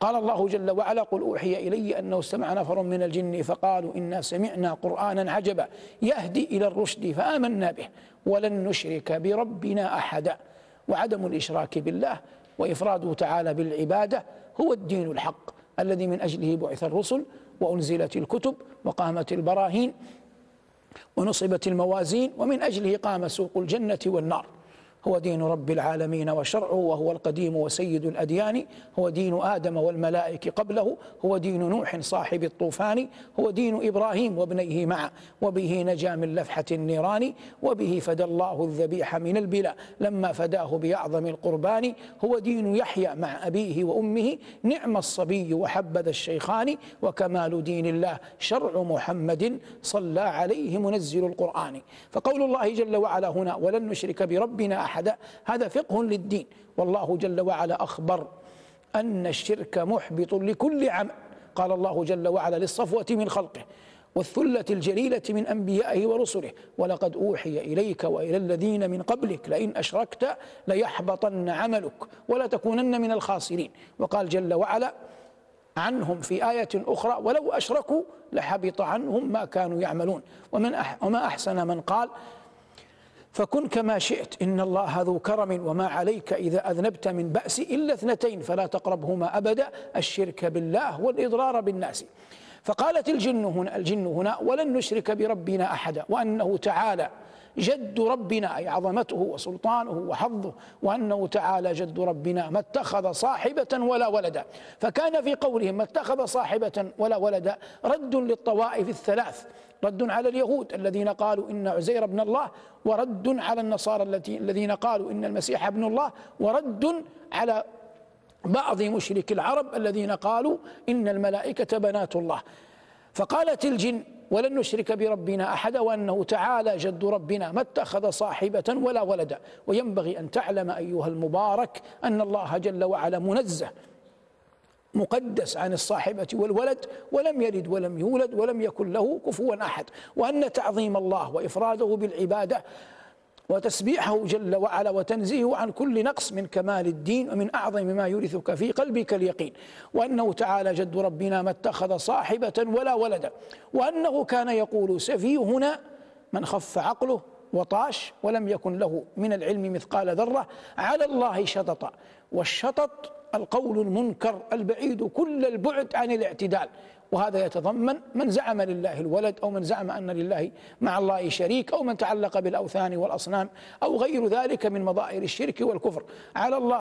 قال الله جل وعلا قل أوحي إلي أنه استمع نفر من الجن فقالوا إنا سمعنا قرآنا عجبا يهدي إلى الرشد فآمنا به ولن نشرك بربنا أحدا. وعدم الإشراك بالله وإفراده تعالى بالعبادة هو الدين الحق الذي من أجله بعث الرسل وأنزلت الكتب وقامت البراهين ونصبت الموازين ومن أجله قام سوق الجنة والنار. هو دين رب العالمين وشرعه وهو القديم وسيد الأديان هو دين آدم والملائكة قبله هو دين نوح صاحب الطوفان هو دين إبراهيم وابنيه معا وبه نجا من لفحة النيران وبه فدى الله الذبيح من البلا لما فداه بأعظم القربان هو دين يحيى مع أبيه وأمه نعم الصبي وحبذ الشيخان وكمال دين الله شرع محمد صلى عليه منزل القرآن. فقول الله جل وعلا هنا ولن نشرك بربنا أحدا هذا فقه للدين. والله جل وعلا أخبر أن الشرك محبط لكل عمل. قال الله جل وعلا للصفوة من خلقه والثلة الجليلة من أنبيائه ورسله. ولقد أوحي إليك وإلى الذين من قبلك لئن أشركت ليحبطن عملك ولا تكونن من الخاسرين. وقال جل وعلا عنهم في آية أخرى ولو أشركوا لحبط عنهم ما كانوا يعملون. ومن أح وما أحسن من قال فكن كما شئت. إن الله ذو كرم وما عليك إذا أذنبت من بأس إلا اثنتين فلا تقربهما أبدا. الشرك بالله والإضرار بالناس. فقالت الجن هنا الجن هنا ولن نشرك بربنا أحدا وأنه تعالى جد ربنا أي عظمته وسلطانه وحظه وأنه تعالى جد ربنا ما اتخذ صاحبة ولا ولدا. فكان في قولهم ما اتخذ صاحبة ولا ولدا رد للطوائف الثلاث رد على اليهود الذين قالوا إن عزير ابن الله ورد على النصارى الذين قالوا إن المسيح ابن الله ورد على بعض مشرك العرب الذين قالوا إن الملائكة بنات الله. فقالت الجن ولن نشرك بربنا أحدا وأنه تعالى جد ربنا ما اتخذ صاحبة ولا ولدا. وينبغي أن تعلم أيها المبارك أن الله جل وعلا منزه مقدس عن الصاحبة والولد ولم يلد ولم يولد ولم يكن له كفوا أحد. وأن تعظيم الله وإفراده بالعبادة وتسبيحه جل وعلا وتنزيهه عن كل نقص من كمال الدين ومن أعظم ما يورثك في قلبك اليقين. وأنه تعالى جد ربنا ما اتخذ صاحبة ولا ولدا. وأنه كان يقول سفيهنا من خف عقله وطاش ولم يكن له من العلم مثقال ذرة على الله شطط والشطط القول المنكر البعيد كل البعد عن الاعتدال. وهذا يتضمن من زعم لله الولد أو من زعم أن لله مع الله شريك أو من تعلق بالأوثان والأصنام أو غير ذلك من مظاهر الشرك والكفر. على الله